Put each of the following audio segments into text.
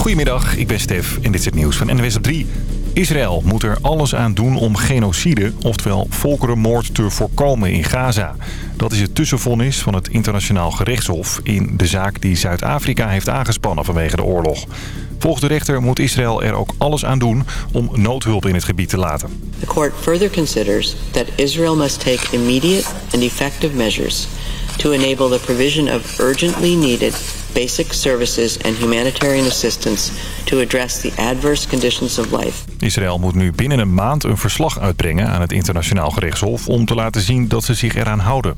Goedemiddag, ik ben Stef en dit is het nieuws van NWS op 3. Israël moet er alles aan doen om genocide, oftewel volkerenmoord, te voorkomen in Gaza. Dat is het tussenvonnis van het internationaal gerechtshof in de zaak die Zuid-Afrika heeft aangespannen vanwege de oorlog. Volgens de rechter moet Israël er ook alles aan doen om noodhulp in het gebied te laten. The court further considers that Israel must take immediate and effective measures to enable the provision of urgently needed basic services and humanitarian assistance to address the adverse conditions of life. Israël moet nu binnen een maand een verslag uitbrengen aan het internationaal gerechtshof om te laten zien dat ze zich eraan houden.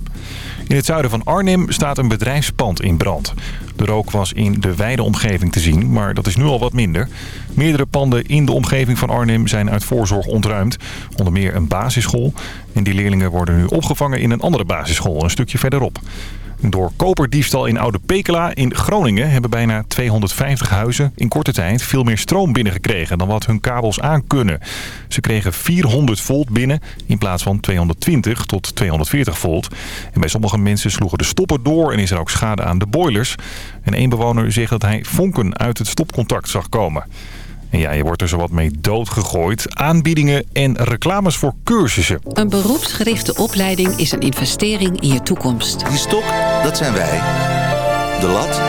In het zuiden van Arnhem staat een bedrijfspand in brand. De rook was in de wijde omgeving te zien, maar dat is nu al wat minder. Meerdere panden in de omgeving van Arnhem zijn uit voorzorg ontruimd. Onder meer een basisschool. En die leerlingen worden nu opgevangen in een andere basisschool, een stukje verderop. Door koperdiefstal in Oude Pekela in Groningen hebben bijna 250 huizen in korte tijd veel meer stroom binnengekregen dan wat hun kabels aan kunnen. Ze kregen 400 volt binnen in plaats van 220 tot 240 volt. En bij sommige mensen sloegen de stoppen door en is er ook schade aan de boilers. En één bewoner zegt dat hij vonken uit het stopcontact zag komen. En ja, je wordt er zowat mee doodgegooid. Aanbiedingen en reclames voor cursussen. Een beroepsgerichte opleiding is een investering in je toekomst. Die stok, dat zijn wij. De lat,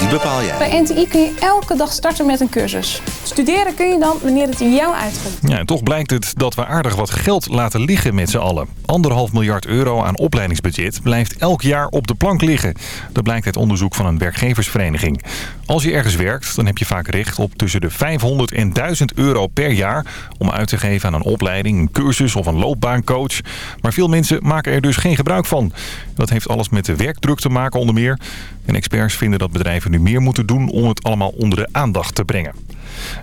die bepaal jij. Bij NTI kun je elke dag starten met een cursus. Studeren kun je dan wanneer het in jou uitkomt. Ja, en toch blijkt het dat we aardig wat geld laten liggen met z'n allen. Anderhalf miljard euro aan opleidingsbudget blijft elk jaar op de plank liggen. Dat blijkt uit onderzoek van een werkgeversvereniging. Als je ergens werkt, dan heb je vaak recht op tussen de 500 en 1000 euro per jaar... om uit te geven aan een opleiding, een cursus of een loopbaancoach. Maar veel mensen maken er dus geen gebruik van. Dat heeft alles met de werkdruk te maken onder meer. En experts vinden dat bedrijven nu meer moeten doen om het allemaal onder de aandacht te brengen.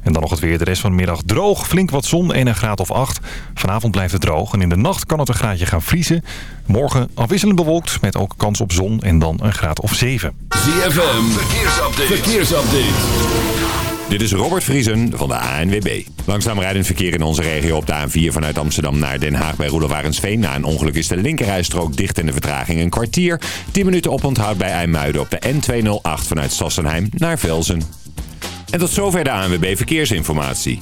En dan nog het weer. De rest van de middag droog, flink wat zon en een graad of 8. Vanavond blijft het droog en in de nacht kan het een graadje gaan vriezen. Morgen afwisselend bewolkt met ook kans op zon en dan een graad of 7. ZFM, verkeersupdate. verkeersupdate. Dit is Robert Vriesen van de ANWB. Langzaam rijdend verkeer in onze regio op de A4 vanuit Amsterdam naar Den Haag bij Roelofarensveen. Na een ongeluk is de linkerrijstrook dicht en de vertraging een kwartier. 10 minuten oponthoud bij IJmuiden op de N208 vanuit Sassenheim naar Velzen. En tot zover de ANWB Verkeersinformatie.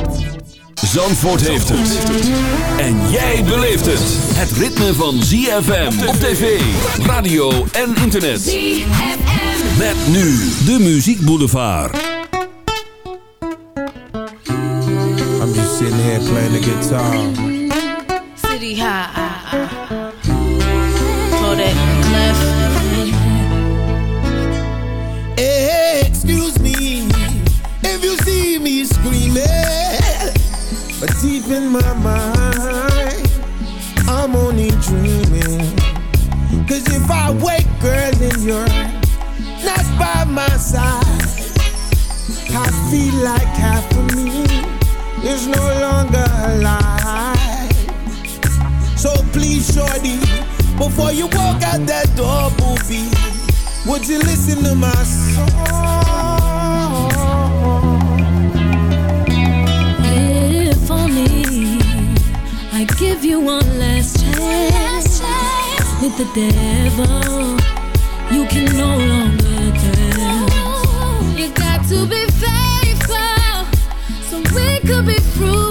Zandvoort heeft het. En jij beleeft het. Het ritme van ZFM op tv, radio en internet. ZFM. Met nu de Muziek Boulevard. I'm just sitting here playing the guitar. City High. In my mind, I'm only dreaming. Cause if I wake, girl, then you're not by my side. I feel like half of me is no longer alive. So please, shorty, before you walk out that door, booby, would you listen to my song? Give you one last chance with the devil. You can no longer dance. You got to be faithful so we could be fruitful.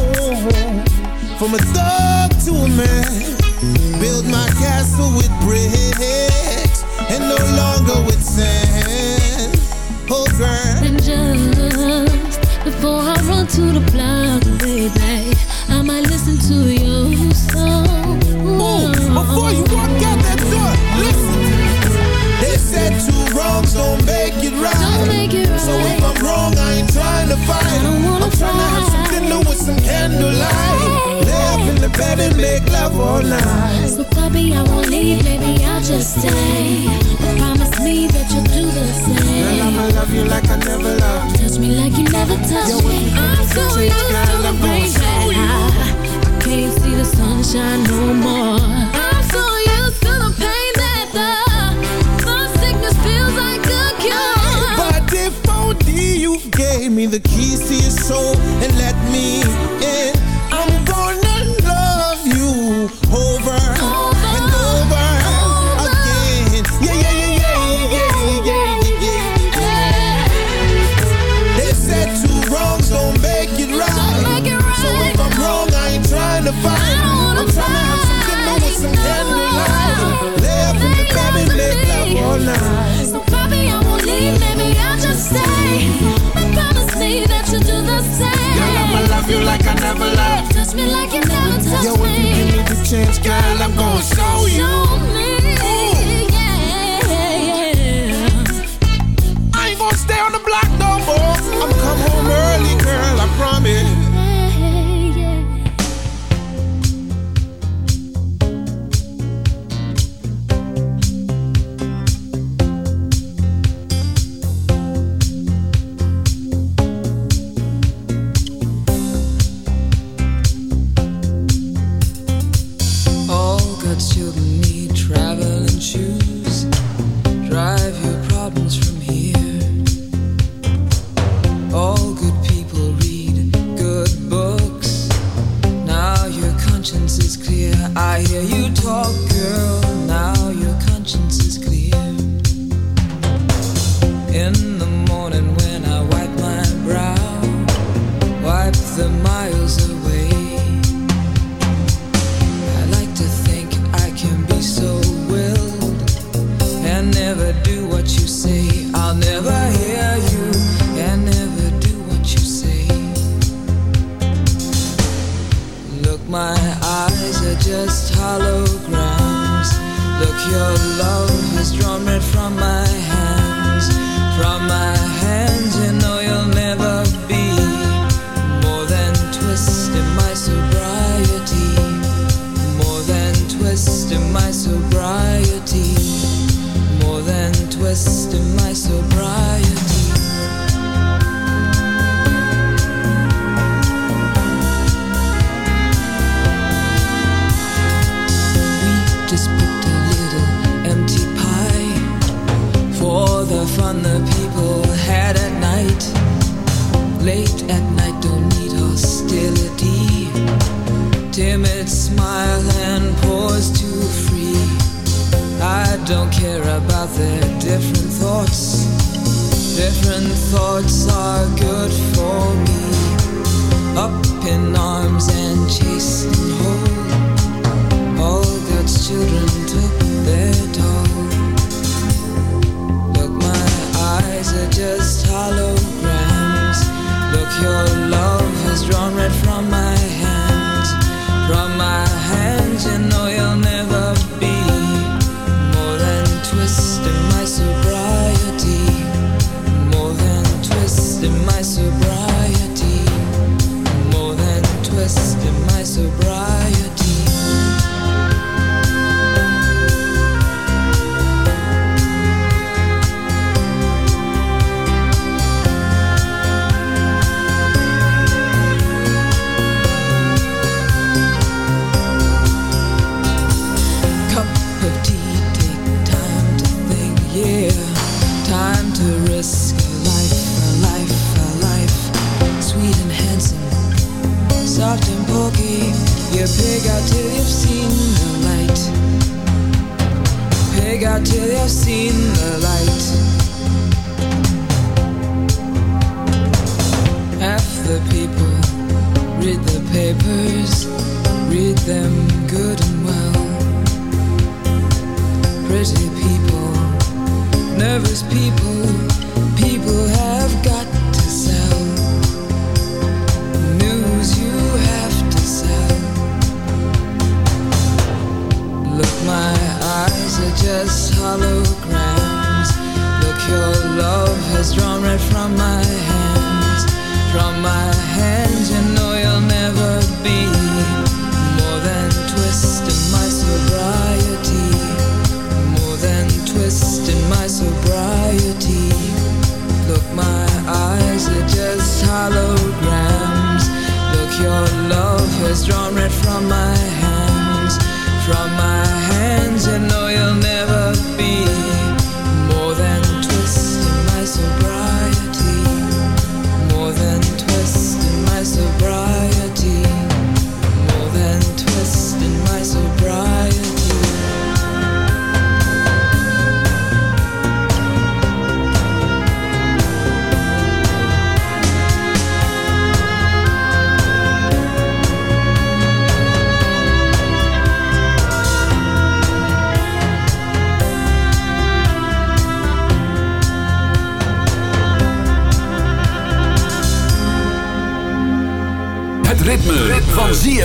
from a thug to a man. Build my castle with bricks and no longer with sand. Oh, girl. And just before I run to the block, baby, I might listen to your song. Ooh, before you walk out that door, listen. And make love all night. So puppy, I won't leave, maybe I'll just stay. But promise me that you'll do the same. Girl, I'ma love you like I never loved. Touch me like you never touched Yo, me. I'm so used to the rain that I can't see the sunshine no more. I'm so used to the pain that the, the sickness feels like a cure. But if only you gave me the keys to your soul and let me you like I never loved. Touch me like you never touched Yo, if you give me the chance, girl, I'm gonna show you.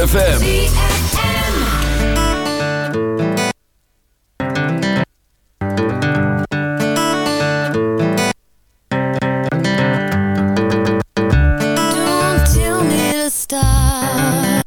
ZFM. Don't tell me to stop.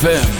ZFM.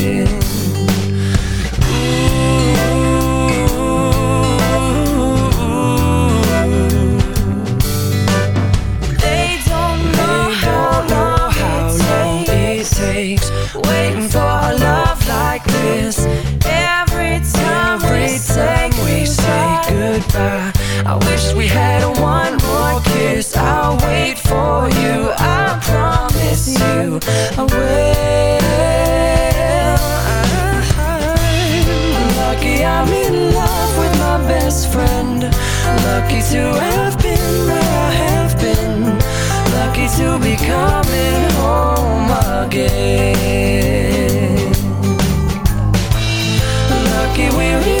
Goodbye, I wish we had one more kiss. I'll wait for you. I promise you, I will. I'm lucky I'm in love with my best friend. Lucky to have been where I have been. Lucky to be coming home again. Lucky we're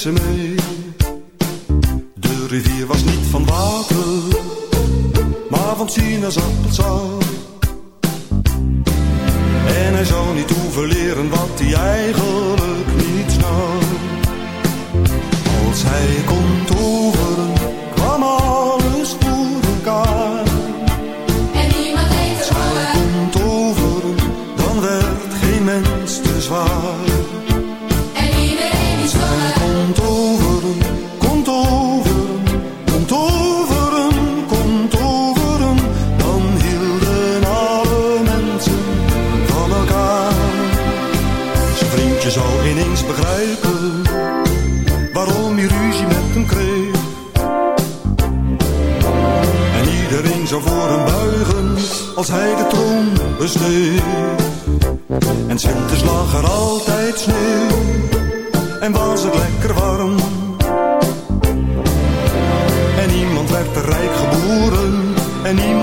ze mee. En niemand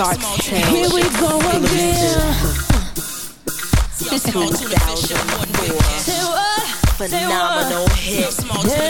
Here we go again. This 2004. Phenomenal hit. Yeah.